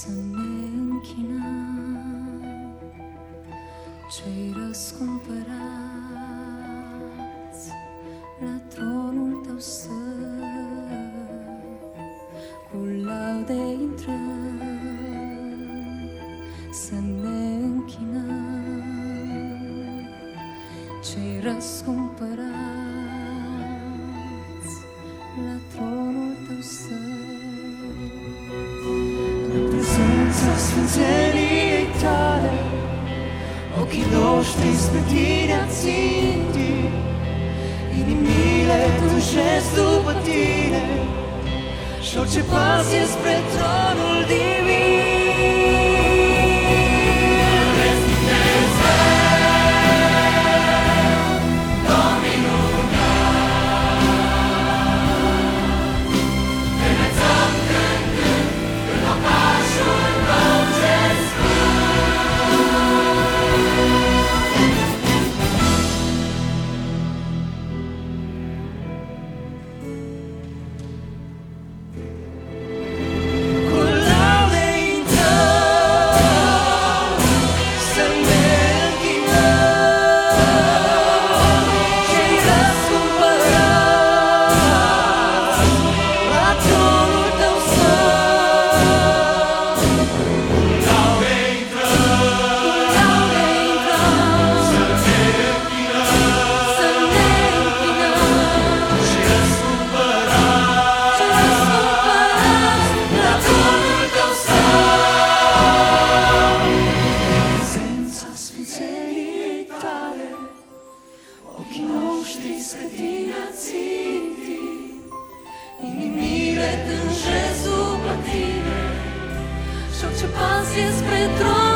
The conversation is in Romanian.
să ne închinăm. Cei răscumpărați la tronul tău să cu laude intrăm să ne închinăm. Cei răscumpărați la tronul tău să prezența sfințeniei tale. Ochii noștri spre tine ținti. Inimile tânjesc după tine. Și orice pas e spre tronul divin noștri spre tine ținti Inimile tânjesc după tine Și orice pas e spre tron